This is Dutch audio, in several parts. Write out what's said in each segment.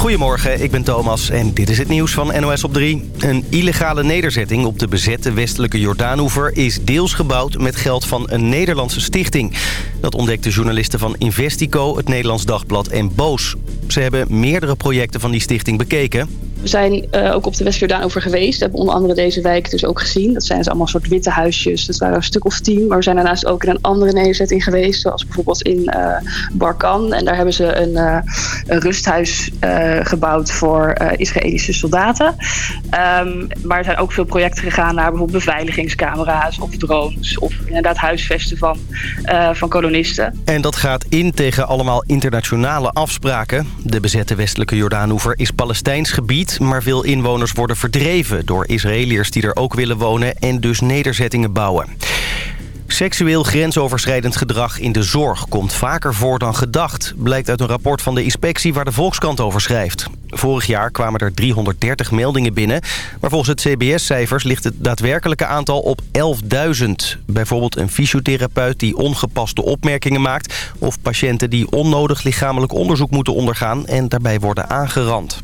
Goedemorgen, ik ben Thomas en dit is het nieuws van NOS op 3. Een illegale nederzetting op de bezette westelijke Jordaanoever... is deels gebouwd met geld van een Nederlandse stichting. Dat ontdekten journalisten van Investico, het Nederlands Dagblad en Boos. Ze hebben meerdere projecten van die stichting bekeken... We zijn uh, ook op de West-Jordaan over geweest. We hebben onder andere deze wijk dus ook gezien. Dat zijn dus allemaal soort witte huisjes. Dat waren een stuk of tien. Maar we zijn daarnaast ook in een andere nederzetting geweest. Zoals bijvoorbeeld in uh, Barkan. En daar hebben ze een, een rusthuis gebouwd voor Israëlische soldaten. Um, maar er zijn ook veel projecten gegaan naar bijvoorbeeld beveiligingscamera's of drones. Of inderdaad huisvesten van, van kolonisten. En dat gaat in tegen allemaal internationale afspraken. De bezette westelijke Jordaanoever is Palestijns gebied maar veel inwoners worden verdreven door Israëliërs die er ook willen wonen en dus nederzettingen bouwen. Seksueel grensoverschrijdend gedrag in de zorg komt vaker voor dan gedacht... blijkt uit een rapport van de inspectie waar de Volkskrant over schrijft. Vorig jaar kwamen er 330 meldingen binnen... maar volgens het CBS-cijfers ligt het daadwerkelijke aantal op 11.000. Bijvoorbeeld een fysiotherapeut die ongepaste opmerkingen maakt... of patiënten die onnodig lichamelijk onderzoek moeten ondergaan... en daarbij worden aangerand.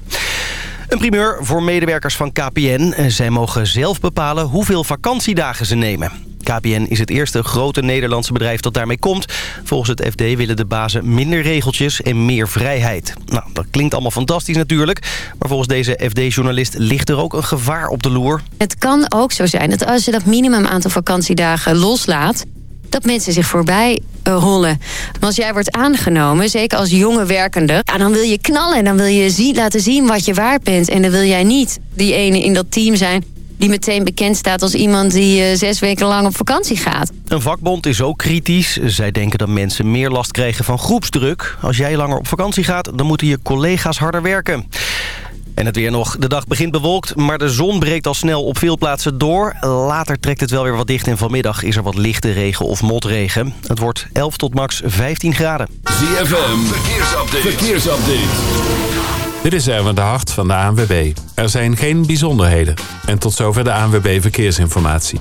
Een primeur voor medewerkers van KPN. Zij mogen zelf bepalen hoeveel vakantiedagen ze nemen. KPN is het eerste grote Nederlandse bedrijf dat daarmee komt. Volgens het FD willen de bazen minder regeltjes en meer vrijheid. Nou, dat klinkt allemaal fantastisch natuurlijk. Maar volgens deze FD-journalist ligt er ook een gevaar op de loer. Het kan ook zo zijn dat als je dat minimum aantal vakantiedagen loslaat dat mensen zich voorbij uh, rollen. Als jij wordt aangenomen, zeker als jonge werkende... Dan wil je knallen en dan wil je zien, laten zien wat je waard bent. En dan wil jij niet die ene in dat team zijn die meteen bekend staat als iemand die uh, zes weken lang op vakantie gaat. Een vakbond is ook kritisch. Zij denken dat mensen meer last krijgen van groepsdruk. Als jij langer op vakantie gaat, dan moeten je collega's harder werken. En het weer nog. De dag begint bewolkt, maar de zon breekt al snel op veel plaatsen door. Later trekt het wel weer wat dicht en vanmiddag is er wat lichte regen of motregen. Het wordt 11 tot max 15 graden. ZFM, verkeersupdate. verkeersupdate. Dit is Erwin de Hart van de ANWB. Er zijn geen bijzonderheden. En tot zover de ANWB Verkeersinformatie.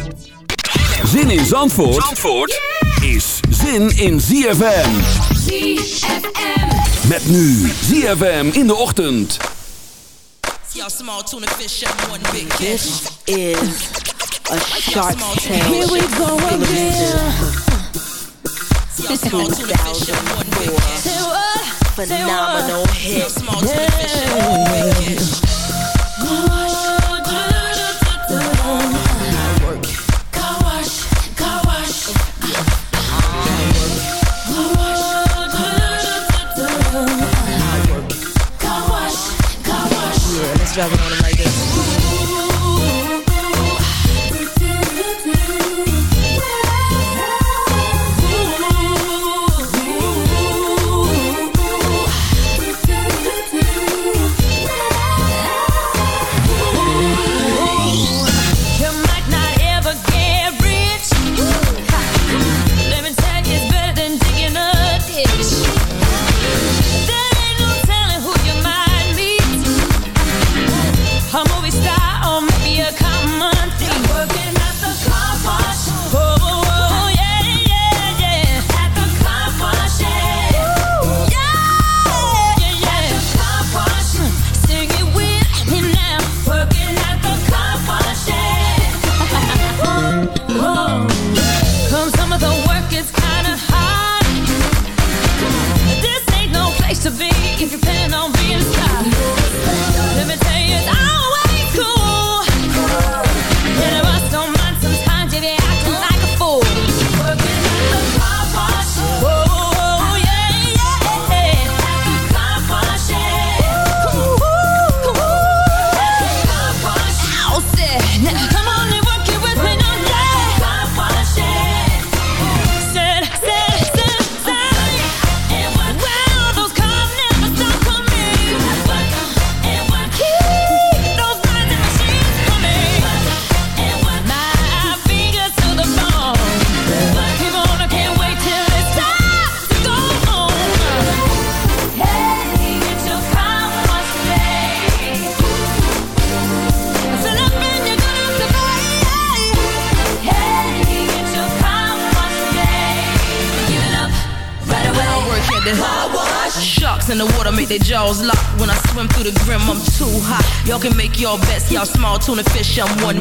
Zin in Zandvoort, Zandvoort is zin in ZFM. ZFM. Met nu ZFM in de ochtend. This is a shark tale. Here we go again. 2004 phenomenal hit. Driving on like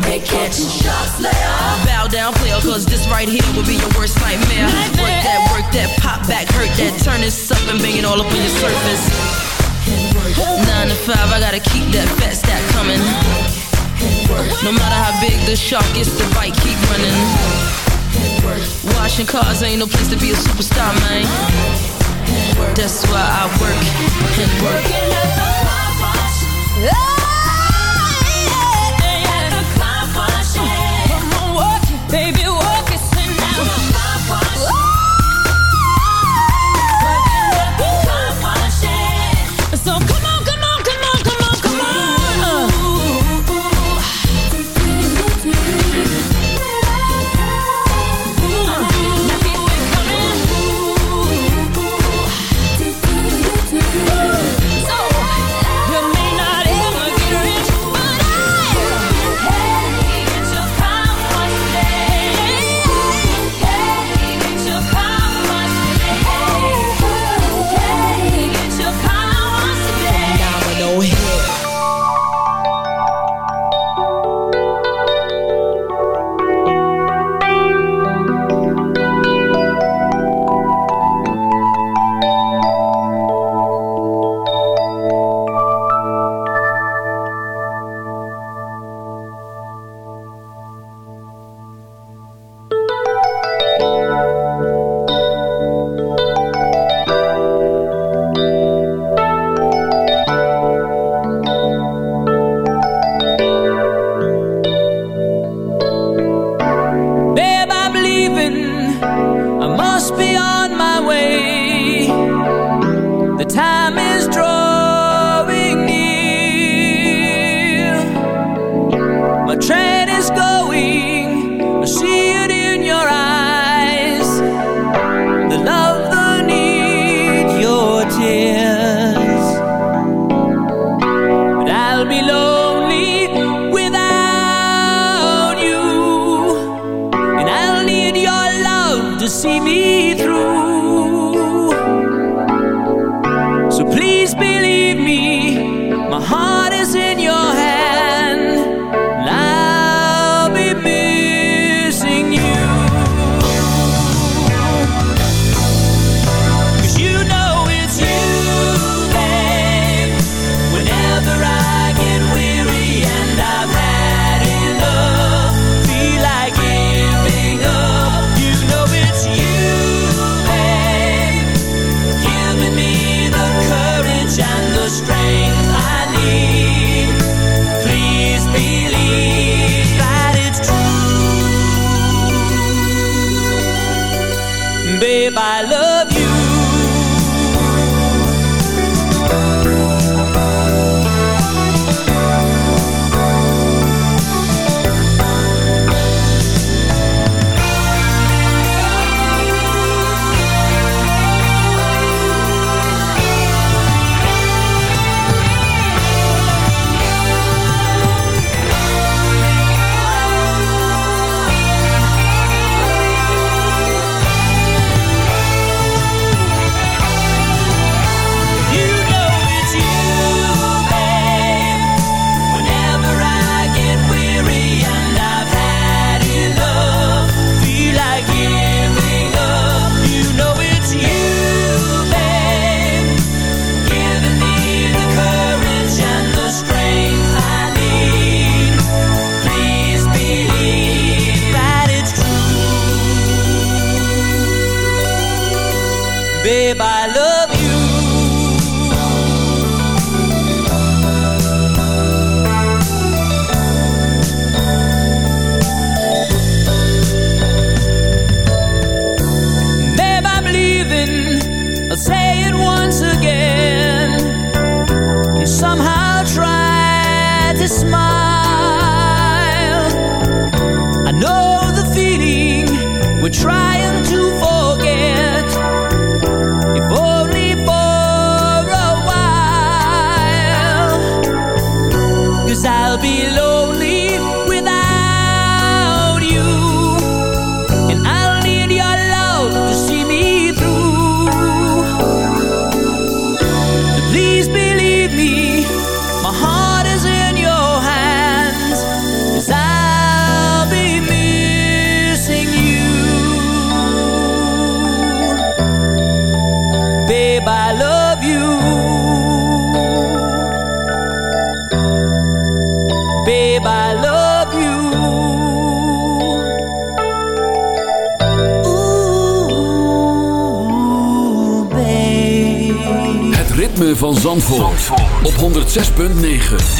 They catching shots now. Bow down, player, cause this right here will be your worst nightmare. nightmare. Work that, work that, pop back, hurt that, turn this up and bang it all up on your surface. Nine to five, I gotta keep that fat stack coming. No matter how big the shark is, the bite keep running. Washing cars ain't no place to be a superstar, man. That's why I work and work. Oh! time 6.9.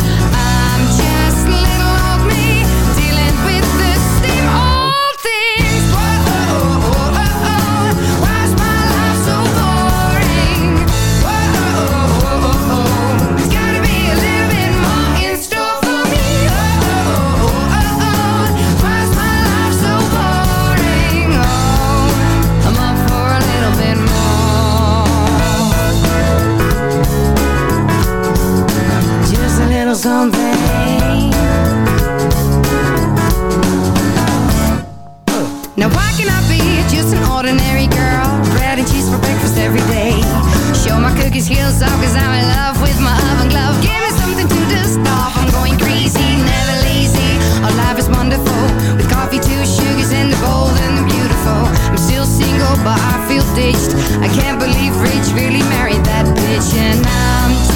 cause I'm in love with my oven glove. Give me something to dust off, I'm going crazy, never lazy. Our life is wonderful, with coffee, two sugars and the bold and the beautiful. I'm still single but I feel ditched, I can't believe Rich really married that bitch And I'm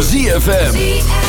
ZFM.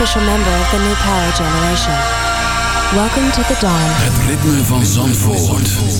official member of the new power generation. Welcome to the dawn. Het ritme van Zandvoort.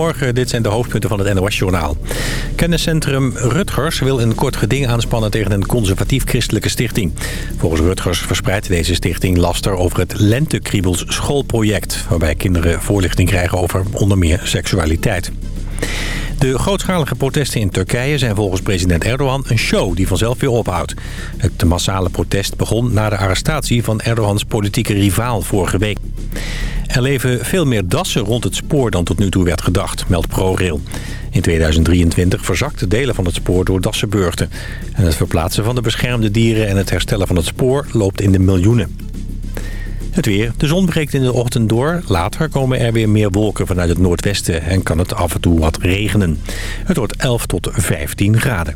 Goedemorgen, dit zijn de hoofdpunten van het NOS-journaal. Kenniscentrum Rutgers wil een kort geding aanspannen tegen een conservatief-christelijke stichting. Volgens Rutgers verspreidt deze stichting laster over het Lentekriebels schoolproject... waarbij kinderen voorlichting krijgen over onder meer seksualiteit. De grootschalige protesten in Turkije zijn volgens president Erdogan een show die vanzelf weer ophoudt. Het massale protest begon na de arrestatie van Erdogans politieke rivaal vorige week. Er leven veel meer dassen rond het spoor dan tot nu toe werd gedacht, meldt ProRail. In 2023 verzakten delen van het spoor door dassenburgten. En het verplaatsen van de beschermde dieren en het herstellen van het spoor loopt in de miljoenen. Het weer. De zon breekt in de ochtend door. Later komen er weer meer wolken vanuit het noordwesten en kan het af en toe wat regenen. Het wordt 11 tot 15 graden.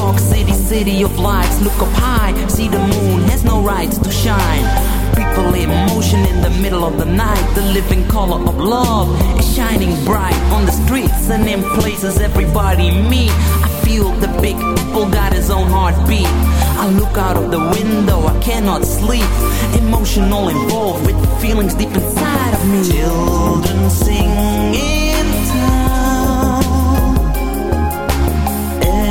York City, city of lights. Look up high, see the moon has no right to shine. People in motion in the middle of the night. The living color of love is shining bright on the streets and in places everybody meet. I feel the big people got his own heartbeat. I look out of the window, I cannot sleep. Emotional involved with feelings deep inside of me. Children singing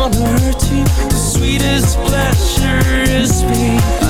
on her teeth The sweetest pleasure is me.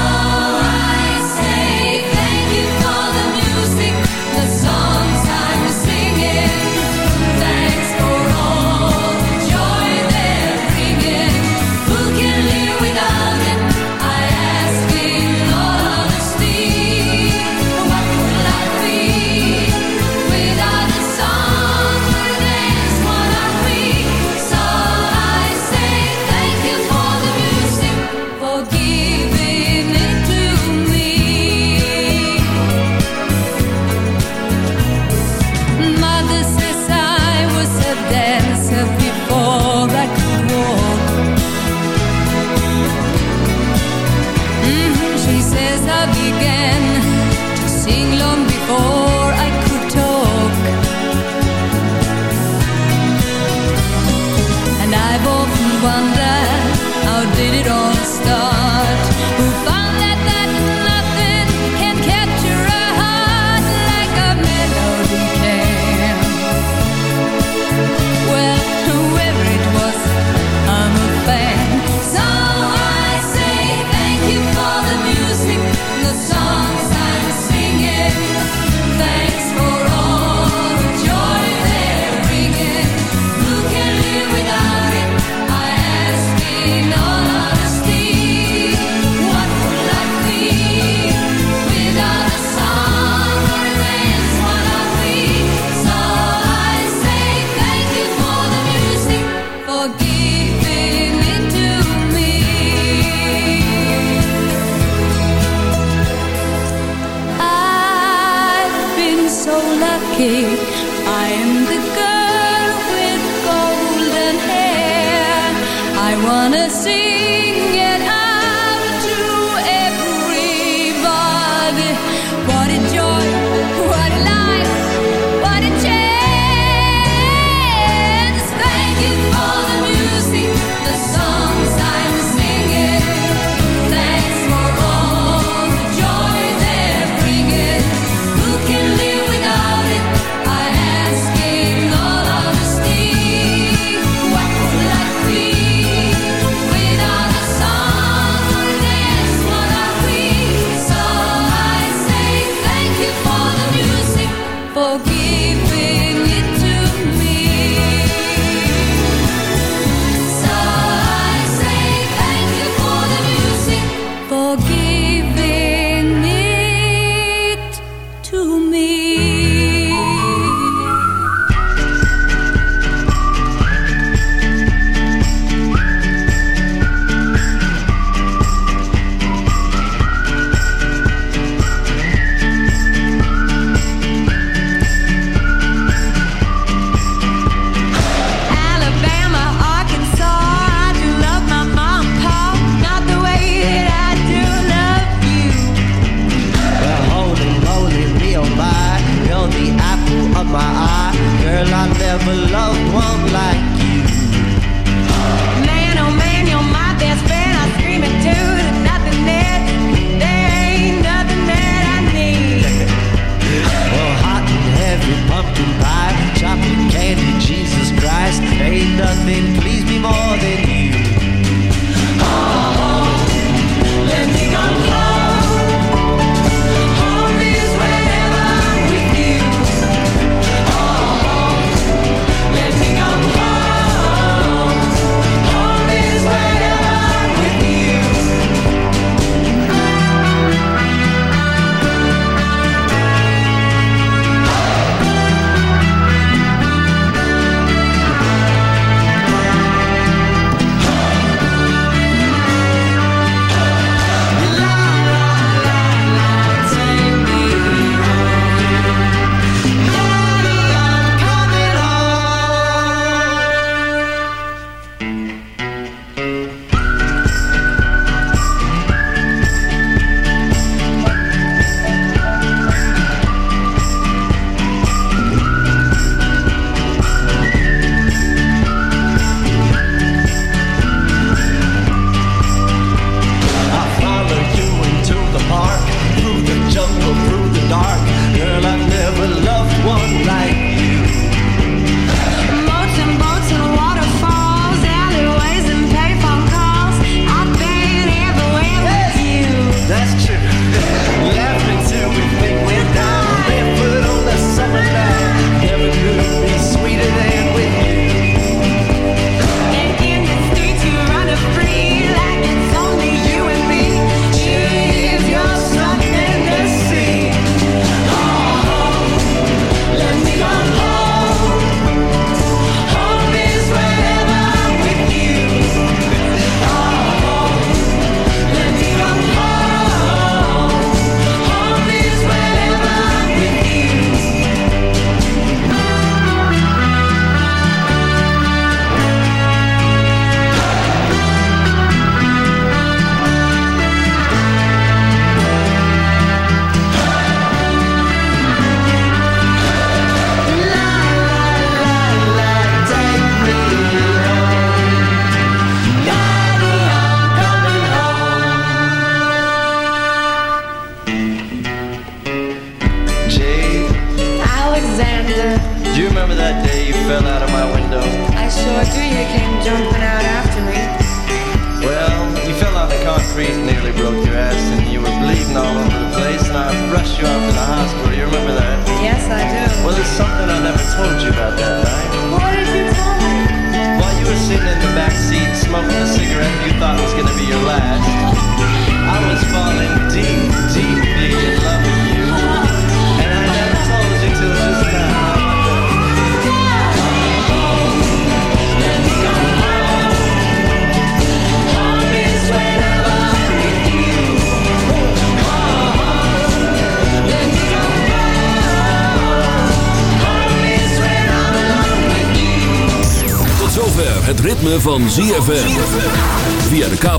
like